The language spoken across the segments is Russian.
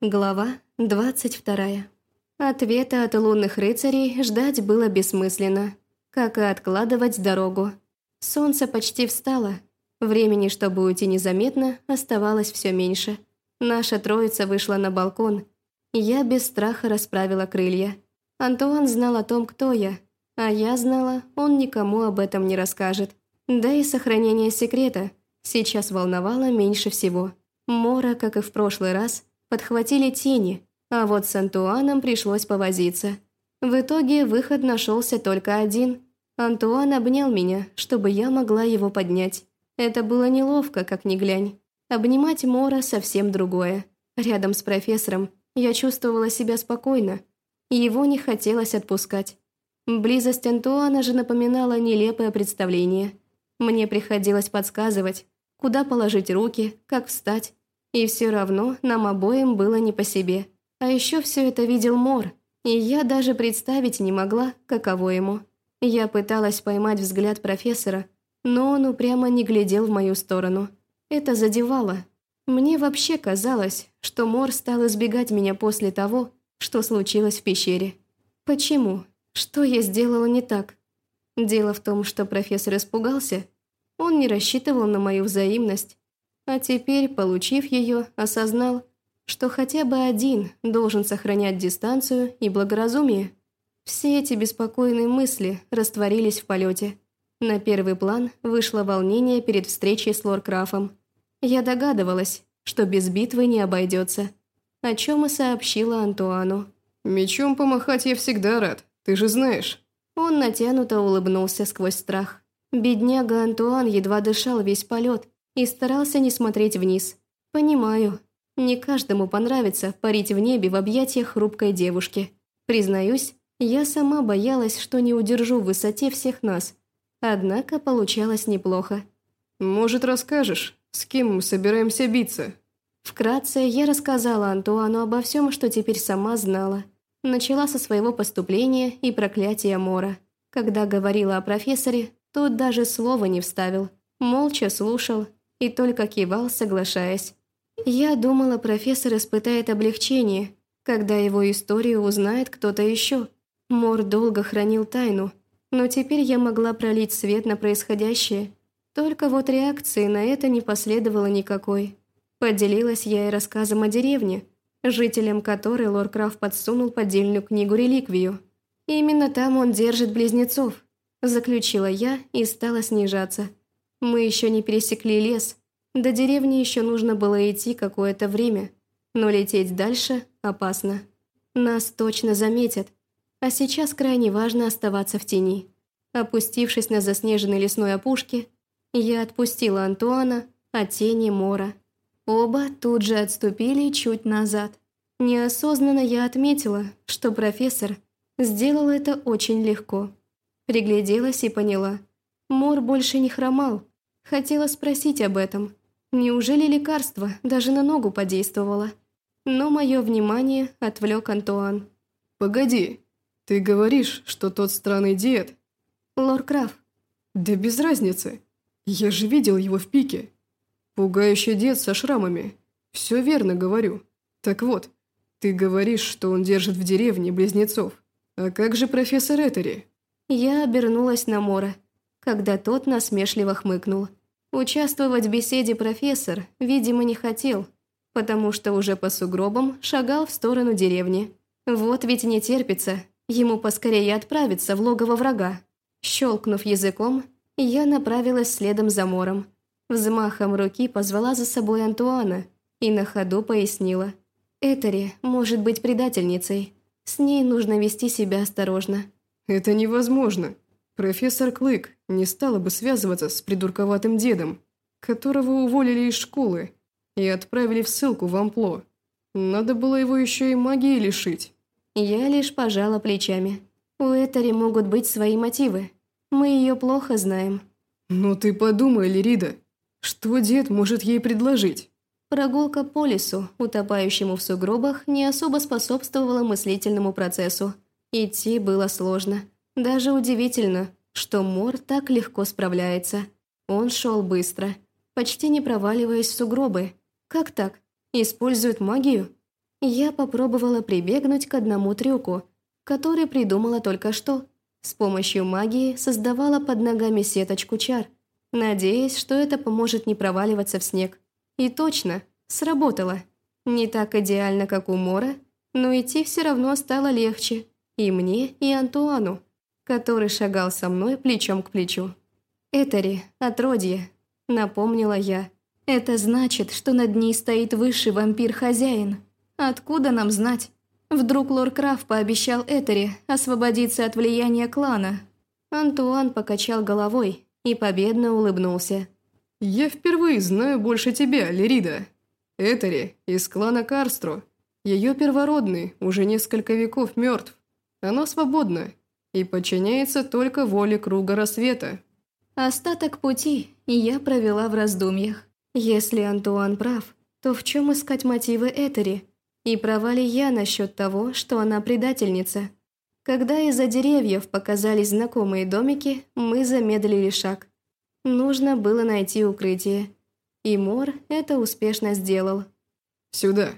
Глава 22. Ответа от лунных рыцарей ждать было бессмысленно, как и откладывать дорогу. Солнце почти встало. Времени, чтобы уйти незаметно, оставалось все меньше. Наша троица вышла на балкон. Я без страха расправила крылья. Антуан знал о том, кто я, а я знала, он никому об этом не расскажет. Да и сохранение секрета сейчас волновало меньше всего. Мора, как и в прошлый раз, подхватили тени, а вот с Антуаном пришлось повозиться. В итоге выход нашелся только один. Антуан обнял меня, чтобы я могла его поднять. Это было неловко, как ни глянь. Обнимать Мора совсем другое. Рядом с профессором я чувствовала себя спокойно. Его не хотелось отпускать. Близость Антуана же напоминала нелепое представление. Мне приходилось подсказывать, куда положить руки, как встать, и все равно нам обоим было не по себе. А еще все это видел Мор, и я даже представить не могла, каково ему. Я пыталась поймать взгляд профессора, но он упрямо не глядел в мою сторону. Это задевало. Мне вообще казалось, что Мор стал избегать меня после того, что случилось в пещере. Почему? Что я сделала не так? Дело в том, что профессор испугался. Он не рассчитывал на мою взаимность, а теперь, получив ее, осознал, что хотя бы один должен сохранять дистанцию и благоразумие. Все эти беспокойные мысли растворились в полете. На первый план вышло волнение перед встречей с Лоркрафом. Я догадывалась, что без битвы не обойдется, о чем и сообщила Антуану. «Мечом помахать я всегда рад, ты же знаешь». Он натянуто улыбнулся сквозь страх. Бедняга Антуан едва дышал весь полет, и старался не смотреть вниз. Понимаю, не каждому понравится парить в небе в объятиях хрупкой девушки. Признаюсь, я сама боялась, что не удержу в высоте всех нас. Однако получалось неплохо. «Может, расскажешь, с кем мы собираемся биться?» Вкратце я рассказала Антуану обо всем, что теперь сама знала. Начала со своего поступления и проклятия Мора. Когда говорила о профессоре, тот даже слова не вставил. Молча слушал и только кивал, соглашаясь. Я думала, профессор испытает облегчение, когда его историю узнает кто-то еще. Мор долго хранил тайну, но теперь я могла пролить свет на происходящее. Только вот реакции на это не последовало никакой. Поделилась я и рассказом о деревне, жителям которой Лор Краф подсунул поддельную книгу-реликвию. Именно там он держит близнецов, заключила я и стала снижаться. Мы еще не пересекли лес. До деревни еще нужно было идти какое-то время, но лететь дальше опасно. Нас точно заметят, а сейчас крайне важно оставаться в тени. Опустившись на заснеженной лесной опушке, я отпустила Антуана от тени Мора. Оба тут же отступили чуть назад. Неосознанно я отметила, что профессор сделал это очень легко. Пригляделась и поняла. Мор больше не хромал, Хотела спросить об этом. Неужели лекарство даже на ногу подействовало? Но мое внимание отвлек Антуан. «Погоди, ты говоришь, что тот странный дед...» «Лор Краф». «Да без разницы. Я же видел его в пике. Пугающий дед со шрамами. Все верно говорю. Так вот, ты говоришь, что он держит в деревне близнецов. А как же профессор Этери?» Я обернулась на Мора, когда тот насмешливо хмыкнул. Участвовать в беседе профессор, видимо, не хотел, потому что уже по сугробам шагал в сторону деревни. Вот ведь не терпится, ему поскорее отправиться в логово врага. Щелкнув языком, я направилась следом за Мором. Взмахом руки позвала за собой Антуана и на ходу пояснила. Этери может быть предательницей. С ней нужно вести себя осторожно. «Это невозможно», Профессор Клык не стала бы связываться с придурковатым дедом, которого уволили из школы и отправили в ссылку в Ампло. Надо было его еще и магией лишить. Я лишь пожала плечами. У Этери могут быть свои мотивы. Мы ее плохо знаем. Но ты подумай, Лирида, что дед может ей предложить? Прогулка по лесу, утопающему в сугробах, не особо способствовала мыслительному процессу. Идти было сложно. Даже удивительно, что Мор так легко справляется. Он шел быстро, почти не проваливаясь в сугробы. Как так? Использует магию? Я попробовала прибегнуть к одному трюку, который придумала только что. С помощью магии создавала под ногами сеточку чар, надеясь, что это поможет не проваливаться в снег. И точно, сработало. Не так идеально, как у Мора, но идти все равно стало легче. И мне, и Антуану, который шагал со мной плечом к плечу. «Этери, отродье», — напомнила я. «Это значит, что над ней стоит высший вампир-хозяин. Откуда нам знать? Вдруг лор Краф пообещал Этери освободиться от влияния клана?» Антуан покачал головой и победно улыбнулся. «Я впервые знаю больше тебя, Лерида. Этери из клана Карстро. Ее первородный уже несколько веков мертв. Оно свободно и подчиняется только воле круга рассвета». Остаток пути я провела в раздумьях. Если Антуан прав, то в чем искать мотивы Этери? И права ли я насчет того, что она предательница? Когда из-за деревьев показались знакомые домики, мы замедлили шаг. Нужно было найти укрытие. И Мор это успешно сделал. «Сюда!»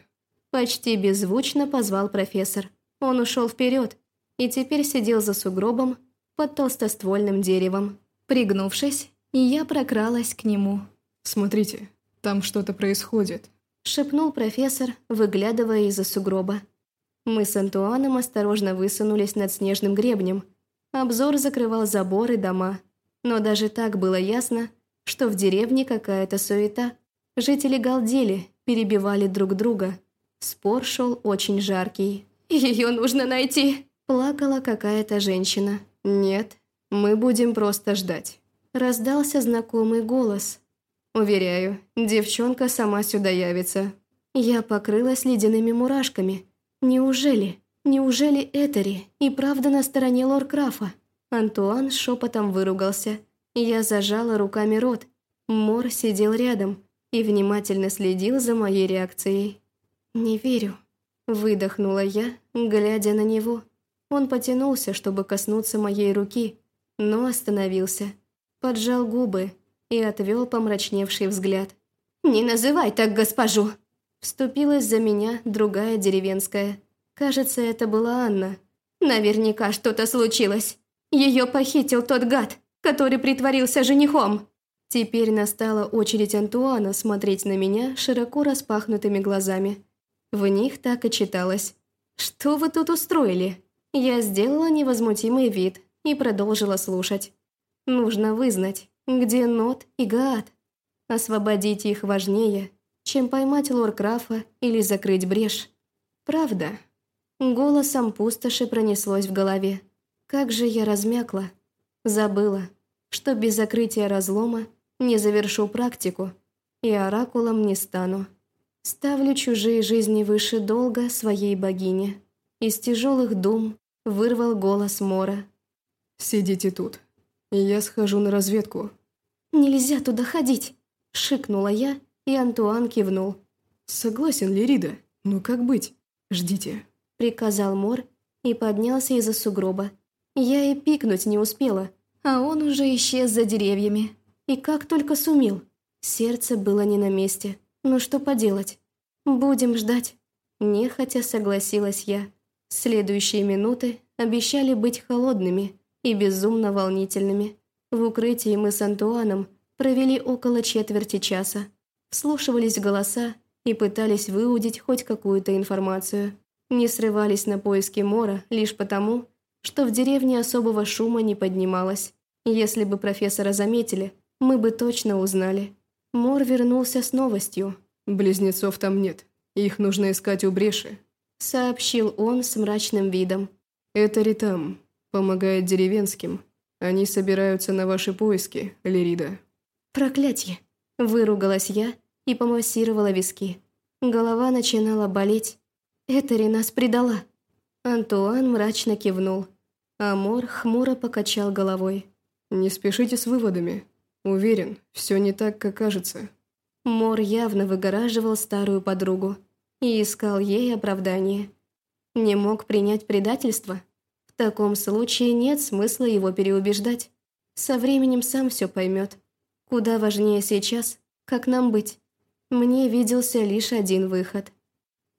Почти беззвучно позвал профессор. Он ушел вперед и теперь сидел за сугробом под толстоствольным деревом. Пригнувшись, я прокралась к нему. «Смотрите, там что-то происходит», – шепнул профессор, выглядывая из-за сугроба. Мы с Антуаном осторожно высунулись над снежным гребнем. Обзор закрывал заборы дома. Но даже так было ясно, что в деревне какая-то суета. Жители галдели, перебивали друг друга. Спор шел очень жаркий. «Ее нужно найти!» Плакала какая-то женщина. «Нет, мы будем просто ждать». Раздался знакомый голос. «Уверяю, девчонка сама сюда явится». Я покрылась ледяными мурашками. «Неужели? Неужели Этери и правда на стороне Лоркрафа?» Антуан шепотом выругался. Я зажала руками рот. Мор сидел рядом и внимательно следил за моей реакцией. «Не верю», – выдохнула я, глядя на него. Он потянулся, чтобы коснуться моей руки, но остановился. Поджал губы и отвел помрачневший взгляд. «Не называй так госпожу!» Вступилась за меня другая деревенская. Кажется, это была Анна. Наверняка что-то случилось. Ее похитил тот гад, который притворился женихом. Теперь настала очередь Антуана смотреть на меня широко распахнутыми глазами. В них так и читалось. «Что вы тут устроили?» Я сделала невозмутимый вид и продолжила слушать. Нужно вызнать, где Нот и Гаат. Освободить их важнее, чем поймать Лоркрафа или закрыть брешь. Правда. Голосом пустоши пронеслось в голове. Как же я размякла. Забыла, что без закрытия разлома не завершу практику и оракулом не стану. Ставлю чужие жизни выше долга своей богини. Из тяжелых дум вырвал голос Мора. «Сидите тут. Я схожу на разведку». «Нельзя туда ходить!» – шикнула я, и Антуан кивнул. «Согласен, Лирида. Ну как быть? Ждите», – приказал Мор и поднялся из-за сугроба. Я и пикнуть не успела, а он уже исчез за деревьями. И как только сумел. Сердце было не на месте. Ну что поделать? Будем ждать. Нехотя согласилась я. Следующие минуты обещали быть холодными и безумно волнительными. В укрытии мы с Антуаном провели около четверти часа вслушивались голоса и пытались выудить хоть какую-то информацию. Не срывались на поиски Мора лишь потому, что в деревне особого шума не поднималось. Если бы профессора заметили, мы бы точно узнали. Мор вернулся с новостью. «Близнецов там нет. Их нужно искать у бреши», — сообщил он с мрачным видом. «Это Ритам. Помогает деревенским. Они собираются на ваши поиски, Лерида». «Проклятье!» Выругалась я и помассировала виски. Голова начинала болеть. Этери нас предала. Антуан мрачно кивнул. Амор хмуро покачал головой. «Не спешите с выводами. Уверен, все не так, как кажется». Мор явно выгораживал старую подругу и искал ей оправдание. Не мог принять предательство? В таком случае нет смысла его переубеждать. Со временем сам все поймет. Куда важнее сейчас, как нам быть. Мне виделся лишь один выход.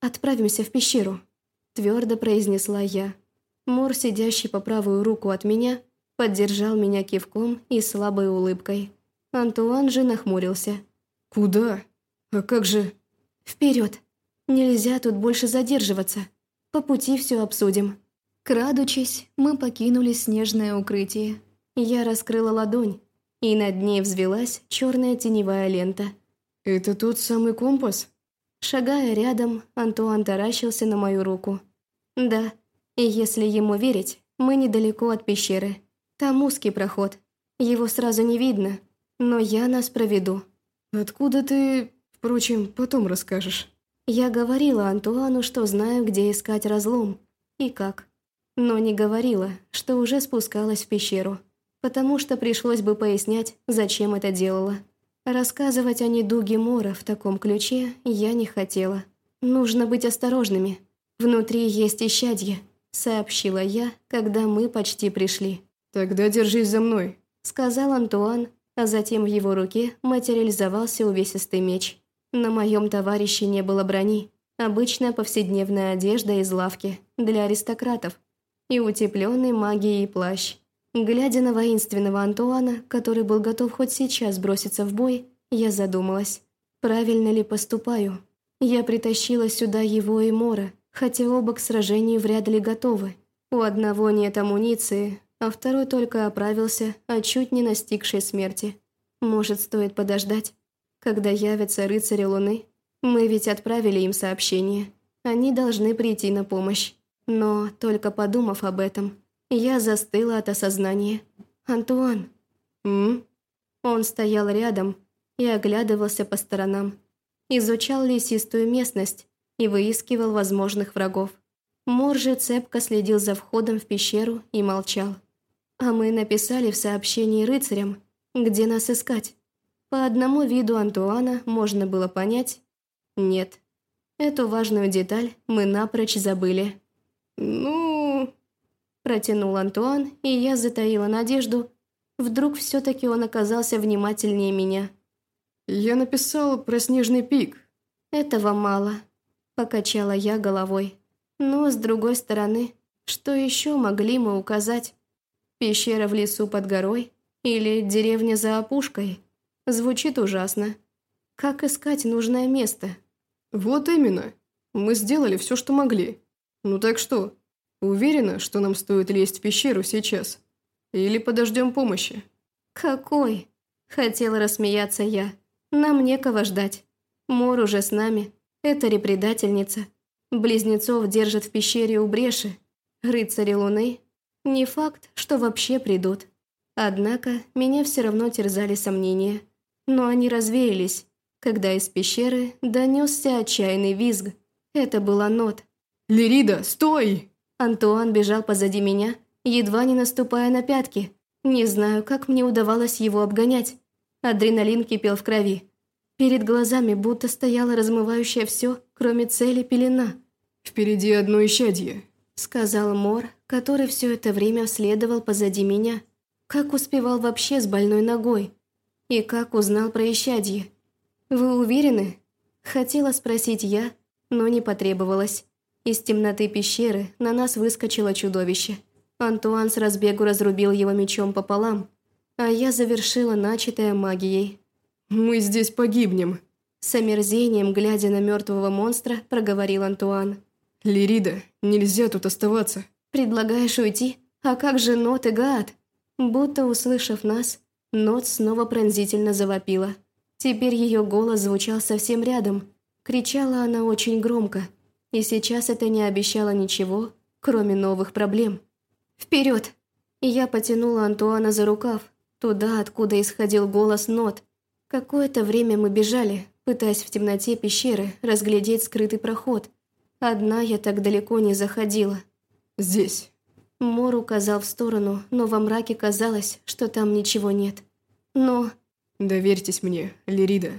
отправимся в пещеру», – твердо произнесла я. Мор, сидящий по правую руку от меня, поддержал меня кивком и слабой улыбкой. Антуан же нахмурился. «Куда? А как же...» «Вперед! Нельзя тут больше задерживаться. По пути все обсудим». Крадучись, мы покинули снежное укрытие. Я раскрыла ладонь, и над ней взвелась черная теневая лента. «Это тот самый компас?» Шагая рядом, Антуан таращился на мою руку. «Да, и если ему верить, мы недалеко от пещеры. Там узкий проход. Его сразу не видно, но я нас проведу». «Откуда ты...» Впрочем, потом расскажешь. Я говорила Антуану, что знаю, где искать разлом и как. Но не говорила, что уже спускалась в пещеру, потому что пришлось бы пояснять, зачем это делала. Рассказывать о недуге Мора в таком ключе я не хотела. Нужно быть осторожными. Внутри есть исчадье, сообщила я, когда мы почти пришли. «Тогда держись за мной», — сказал Антуан, а затем в его руке материализовался увесистый меч. На моем товарище не было брони, обычная повседневная одежда из лавки для аристократов и утепленный магией плащ. Глядя на воинственного Антуана, который был готов хоть сейчас броситься в бой, я задумалась, правильно ли поступаю. Я притащила сюда его и Мора, хотя оба к сражению вряд ли готовы. У одного нет амуниции, а второй только оправился от чуть не настигшей смерти. Может, стоит подождать? Когда явятся рыцари Луны, мы ведь отправили им сообщение. Они должны прийти на помощь. Но, только подумав об этом, я застыла от осознания. «Антуан!» «М?», Он стоял рядом и оглядывался по сторонам. Изучал лесистую местность и выискивал возможных врагов. Мор же цепко следил за входом в пещеру и молчал. А мы написали в сообщении рыцарям, где нас искать. По одному виду Антуана можно было понять «нет». Эту важную деталь мы напрочь забыли. «Ну...» Протянул Антуан, и я затаила надежду. Вдруг все-таки он оказался внимательнее меня. «Я написал про снежный пик». «Этого мало», – покачала я головой. «Но, с другой стороны, что еще могли мы указать? Пещера в лесу под горой? Или деревня за опушкой?» Звучит ужасно. Как искать нужное место? Вот именно. Мы сделали все, что могли. Ну так что, уверена, что нам стоит лезть в пещеру сейчас? Или подождем помощи? Какой? Хотела рассмеяться я. Нам некого ждать. Мор уже с нами. Это предательница. Близнецов держат в пещере у бреши. Рыцари Луны. Не факт, что вообще придут. Однако меня все равно терзали сомнения но они развеялись, когда из пещеры донесся отчаянный визг. Это была нот. «Лирида, стой!» Антуан бежал позади меня, едва не наступая на пятки. Не знаю, как мне удавалось его обгонять. Адреналин кипел в крови. Перед глазами будто стояла размывающая все, кроме цели пелена. «Впереди одно исчадье», — сказал Мор, который все это время следовал позади меня. Как успевал вообще с больной ногой? И как узнал про исчадье? Вы уверены? Хотела спросить я, но не потребовалось. Из темноты пещеры на нас выскочило чудовище. Антуан с разбегу разрубил его мечом пополам, а я завершила начатое магией. «Мы здесь погибнем», — с омерзением, глядя на мертвого монстра, проговорил Антуан. «Лирида, нельзя тут оставаться». «Предлагаешь уйти? А как же Нот и Гаат?» Будто услышав нас, Нот снова пронзительно завопила. Теперь ее голос звучал совсем рядом. Кричала она очень громко. И сейчас это не обещало ничего, кроме новых проблем. «Вперед!» Я потянула Антуана за рукав, туда, откуда исходил голос Нот. Какое-то время мы бежали, пытаясь в темноте пещеры разглядеть скрытый проход. Одна я так далеко не заходила. «Здесь». Мор указал в сторону, но во мраке казалось, что там ничего нет. Но... «Доверьтесь мне, Лирида».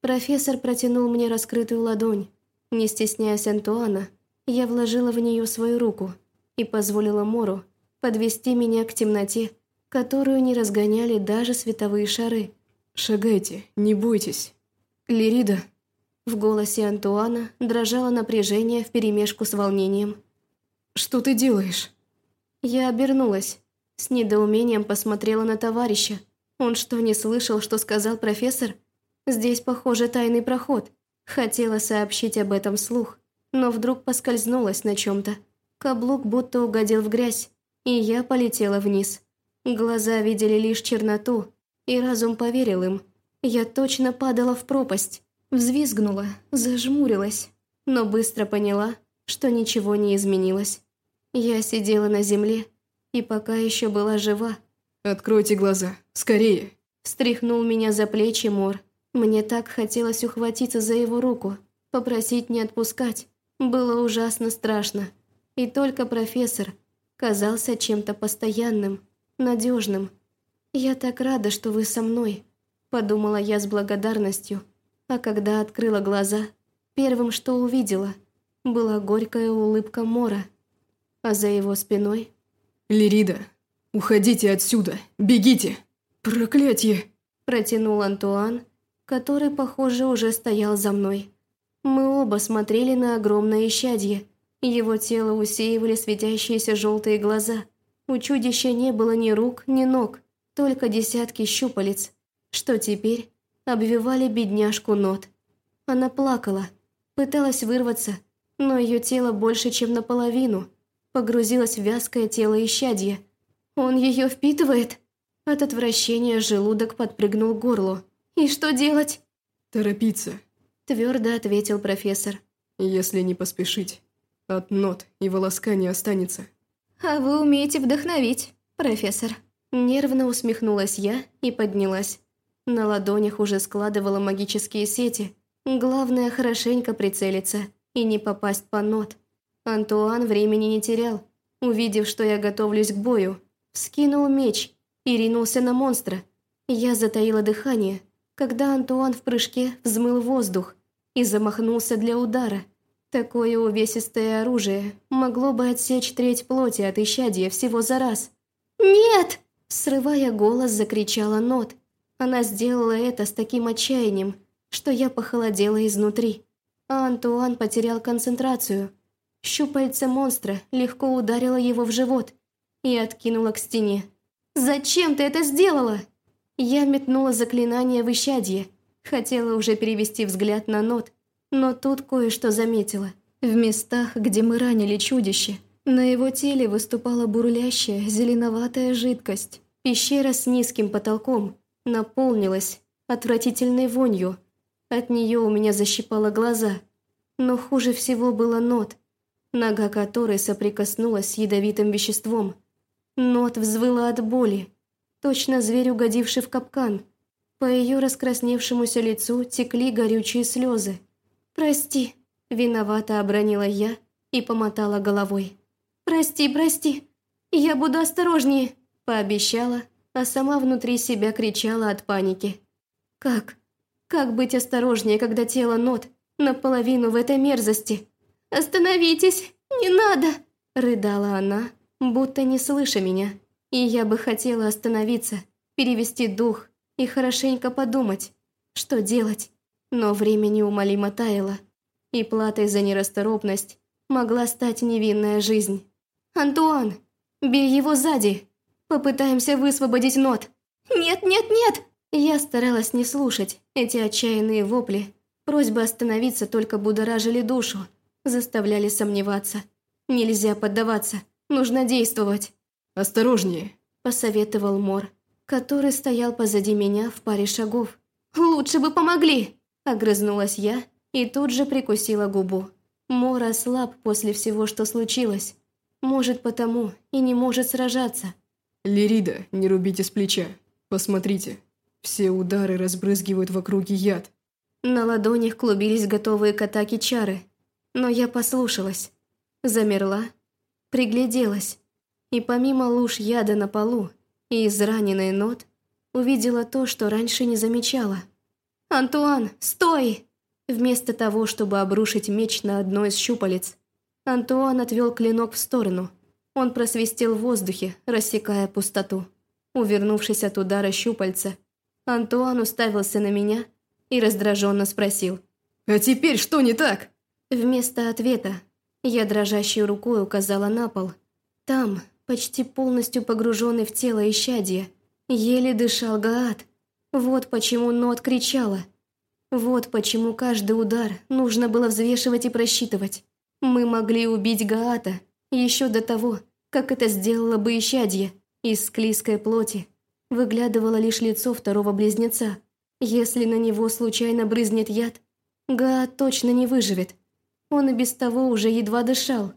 Профессор протянул мне раскрытую ладонь. Не стесняясь Антуана, я вложила в нее свою руку и позволила Мору подвести меня к темноте, которую не разгоняли даже световые шары. «Шагайте, не бойтесь». «Лирида». В голосе Антуана дрожало напряжение вперемешку с волнением. «Что ты делаешь?» Я обернулась. С недоумением посмотрела на товарища. Он что, не слышал, что сказал профессор? Здесь, похоже, тайный проход. Хотела сообщить об этом слух, но вдруг поскользнулась на чем-то. Каблук будто угодил в грязь, и я полетела вниз. Глаза видели лишь черноту, и разум поверил им. Я точно падала в пропасть. Взвизгнула, зажмурилась, но быстро поняла, что ничего не изменилось. Я сидела на земле и пока еще была жива. «Откройте глаза, скорее!» Встряхнул меня за плечи Мор. Мне так хотелось ухватиться за его руку, попросить не отпускать. Было ужасно страшно. И только профессор казался чем-то постоянным, надежным. «Я так рада, что вы со мной», – подумала я с благодарностью. А когда открыла глаза, первым, что увидела, была горькая улыбка Мора. А за его спиной... «Лирида, уходите отсюда! Бегите! Проклятье!» Протянул Антуан, который, похоже, уже стоял за мной. Мы оба смотрели на огромное исчадье. Его тело усеивали светящиеся желтые глаза. У чудища не было ни рук, ни ног, только десятки щупалец, что теперь обвивали бедняжку нот. Она плакала, пыталась вырваться, но ее тело больше, чем наполовину, погрузилось в вязкое тело исчадья. Он ее впитывает? От отвращения желудок подпрыгнул к горлу. «И что делать?» «Торопиться», – твердо ответил профессор. «Если не поспешить, от нот и волоска не останется». «А вы умеете вдохновить, профессор». Нервно усмехнулась я и поднялась. На ладонях уже складывала магические сети. Главное хорошенько прицелиться и не попасть по нот. Антуан времени не терял. Увидев, что я готовлюсь к бою, вскинул меч и ринулся на монстра. Я затаила дыхание, когда Антуан в прыжке взмыл воздух и замахнулся для удара. Такое увесистое оружие могло бы отсечь треть плоти от исчадия всего за раз. «Нет!» – срывая голос, закричала Нот, она сделала это с таким отчаянием, что я похолодела изнутри. А Антуан потерял концентрацию. Щупальце монстра легко ударило его в живот и откинуло к стене. «Зачем ты это сделала?» Я метнула заклинание в исчадье. Хотела уже перевести взгляд на нот, но тут кое-что заметила. В местах, где мы ранили чудище, на его теле выступала бурлящая зеленоватая жидкость. Пещера с низким потолком, наполнилась отвратительной вонью. От нее у меня защипало глаза. Но хуже всего было нот, нога которой соприкоснулась с ядовитым веществом. Нот взвыла от боли, точно зверь, угодивший в капкан. По ее раскрасневшемуся лицу текли горючие слезы. «Прости», – виновато обронила я и помотала головой. «Прости, прости, я буду осторожнее», – пообещала, а сама внутри себя кричала от паники. «Как? Как быть осторожнее, когда тело нот наполовину в этой мерзости? Остановитесь! Не надо!» Рыдала она, будто не слыша меня. И я бы хотела остановиться, перевести дух и хорошенько подумать, что делать. Но время неумолимо таяло, и платой за нерасторопность могла стать невинная жизнь. «Антуан, бей его сзади!» Попытаемся высвободить нот. Нет, нет, нет! Я старалась не слушать эти отчаянные вопли. Просьбы остановиться только будоражили душу, заставляли сомневаться. Нельзя поддаваться, нужно действовать. «Осторожнее», – посоветовал Мор, который стоял позади меня в паре шагов. «Лучше бы помогли!» – огрызнулась я и тут же прикусила губу. Мор ослаб после всего, что случилось. Может, потому и не может сражаться. «Лирида, не рубите с плеча. Посмотрите. Все удары разбрызгивают в округе яд». На ладонях клубились готовые к атаке чары. Но я послушалась. Замерла, пригляделась. И помимо луж яда на полу и израненной нот, увидела то, что раньше не замечала. «Антуан, стой!» Вместо того, чтобы обрушить меч на одно из щупалец, Антуан отвел клинок в сторону – он просвистел в воздухе, рассекая пустоту. Увернувшись от удара щупальца, Антуан уставился на меня и раздраженно спросил. А теперь что не так?» Вместо ответа я дрожащей рукой указала на пол. Там, почти полностью погруженный в тело исчадья, еле дышал Гаат. Вот почему Нот кричала. Вот почему каждый удар нужно было взвешивать и просчитывать. Мы могли убить Гаата еще до того, как это сделало бы исчадье. Из склизкой плоти выглядывало лишь лицо второго близнеца. Если на него случайно брызнет яд, Гаат точно не выживет. Он и без того уже едва дышал.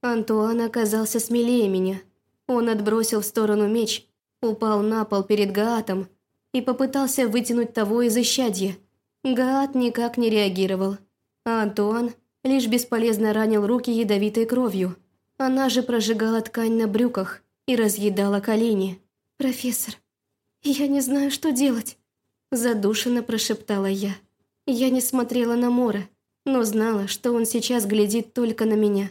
Антуан оказался смелее меня. Он отбросил в сторону меч, упал на пол перед Гаатом и попытался вытянуть того из исчадья. Гаат никак не реагировал, а Антуан лишь бесполезно ранил руки ядовитой кровью. Она же прожигала ткань на брюках и разъедала колени. «Профессор, я не знаю, что делать», – задушенно прошептала я. Я не смотрела на Мора, но знала, что он сейчас глядит только на меня.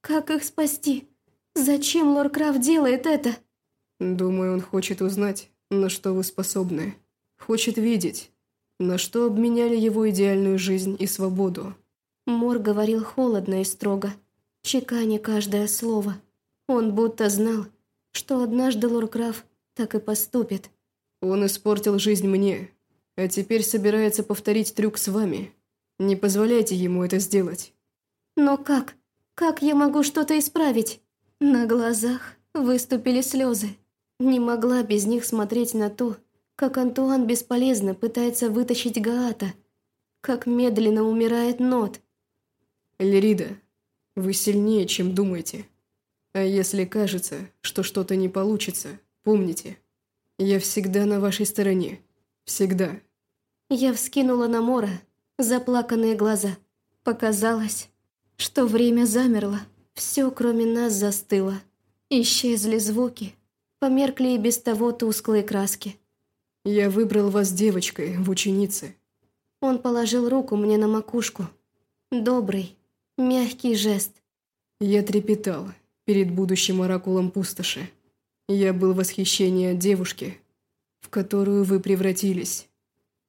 «Как их спасти? Зачем Лоркрафт делает это?» «Думаю, он хочет узнать, на что вы способны. Хочет видеть, на что обменяли его идеальную жизнь и свободу». Мор говорил холодно и строго, чеканя каждое слово. Он будто знал, что однажды Лоркраф так и поступит. «Он испортил жизнь мне, а теперь собирается повторить трюк с вами. Не позволяйте ему это сделать». «Но как? Как я могу что-то исправить?» На глазах выступили слезы. Не могла без них смотреть на то, как Антуан бесполезно пытается вытащить Гаата, как медленно умирает Нот. «Лерида, вы сильнее, чем думаете. А если кажется, что что-то не получится, помните, я всегда на вашей стороне. Всегда». Я вскинула на Мора заплаканные глаза. Показалось, что время замерло, все кроме нас застыло. Исчезли звуки, померкли и без того тусклые краски. «Я выбрал вас девочкой в ученице». Он положил руку мне на макушку. Добрый, мягкий жест. Я трепетал перед будущим оракулом пустоши. Я был в восхищении от девушки, в которую вы превратились.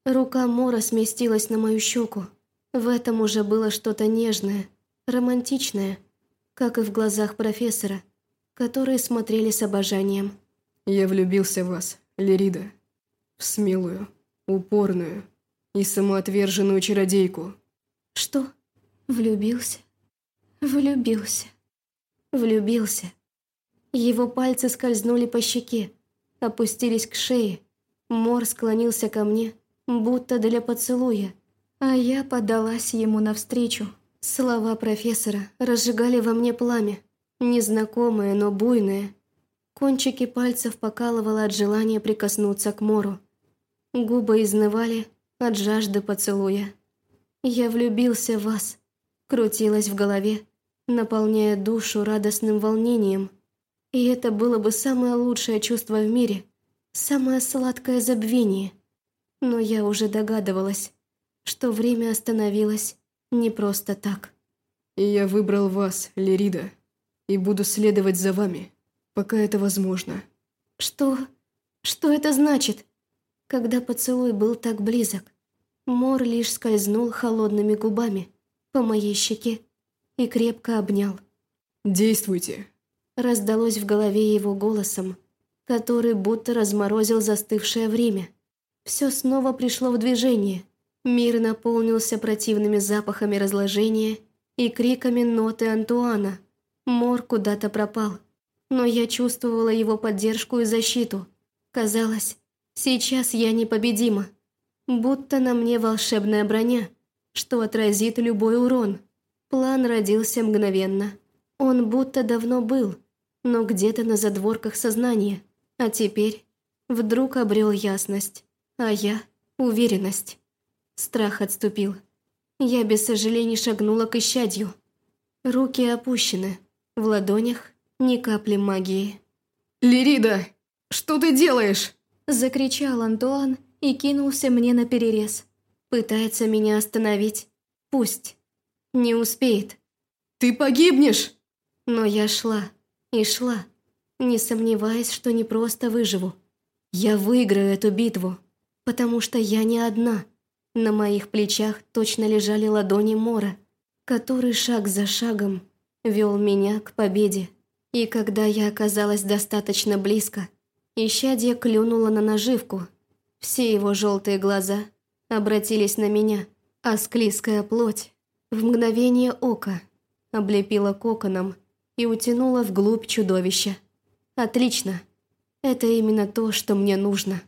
Рука Мора сместилась на мою щеку. В этом уже было что-то нежное, романтичное, как и в глазах профессора, которые смотрели с обожанием. «Я влюбился в вас, Лерида. В смелую, упорную и самоотверженную чародейку». «Что? Влюбился? Влюбился? Влюбился?» Его пальцы скользнули по щеке, опустились к шее. Мор склонился ко мне, будто для поцелуя, а я подалась ему навстречу. Слова профессора разжигали во мне пламя, незнакомое, но буйное. Кончики пальцев покалывало от желания прикоснуться к Мору. Губы изнывали от жажды поцелуя. «Я влюбился в вас», крутилось в голове, наполняя душу радостным волнением. И это было бы самое лучшее чувство в мире, самое сладкое забвение – но я уже догадывалась, что время остановилось не просто так. Я выбрал вас, Лерида, и буду следовать за вами, пока это возможно. Что? Что это значит? Когда поцелуй был так близок, Мор лишь скользнул холодными губами по моей щеке и крепко обнял. «Действуйте!» Раздалось в голове его голосом, который будто разморозил застывшее время. Все снова пришло в движение. Мир наполнился противными запахами разложения и криками ноты Антуана. Мор куда-то пропал. Но я чувствовала его поддержку и защиту. Казалось, сейчас я непобедима. Будто на мне волшебная броня, что отразит любой урон. План родился мгновенно. Он будто давно был, но где-то на задворках сознания. А теперь вдруг обрел ясность. А я — уверенность. Страх отступил. Я без сожалений шагнула к исчадью. Руки опущены, в ладонях ни капли магии. «Лирида, что ты делаешь?» Закричал Антуан и кинулся мне на перерез. Пытается меня остановить. Пусть. Не успеет. «Ты погибнешь!» Но я шла и шла, не сомневаясь, что не просто выживу. Я выиграю эту битву потому что я не одна. На моих плечах точно лежали ладони Мора, который шаг за шагом вел меня к победе. И когда я оказалась достаточно близко, исчадье клюнуло на наживку. Все его желтые глаза обратились на меня, а склизкая плоть в мгновение ока облепила коконом и утянула вглубь чудовища. Отлично. Это именно то, что мне нужно.